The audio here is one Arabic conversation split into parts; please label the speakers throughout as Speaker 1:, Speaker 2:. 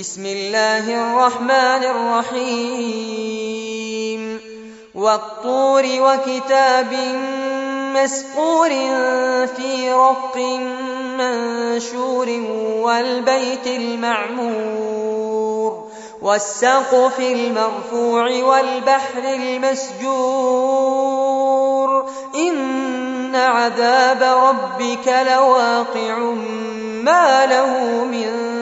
Speaker 1: بسم الله الرحمن الرحيم. والطور وكتاب مسقور في رق منشور والبيت المعمور. والسقف المرفوع والبحر المسجور. إن عذاب ربك لواقع ما له من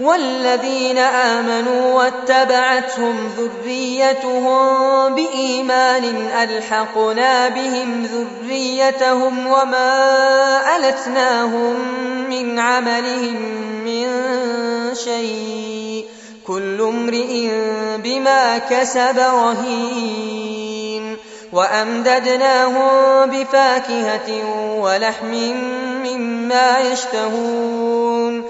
Speaker 1: والذين آمنوا واتبعتهم ذريتهم بإيمان ألحقنا بهم ذريتهم وما ألتناهم من عملهم من شيء كل امرئ بما كسب رهين وأمددناهم بفاكهة ولحم مما يشتهون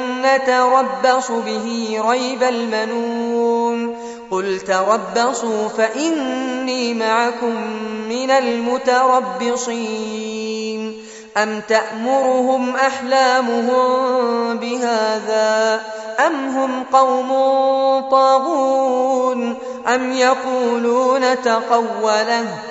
Speaker 1: نتربص به ريب المنون. قل تربصوا فإني معكم من المتربصين. أم تأمرهم أحلامهم بهذا؟ أم هم قوم طاغون؟ أم يقولون تقوله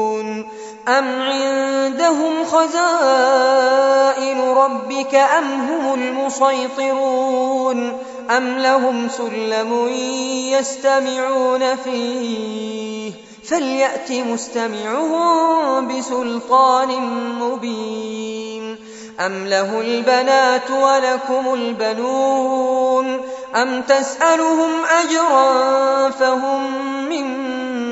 Speaker 1: أم عندهم خزائن ربك أم هم المسيطرون أم لهم سلم يستمعون فيه فليأت مستمعهم بسلطان مبين أم له البنات ولكم البنون أم تسألهم أجرا فهم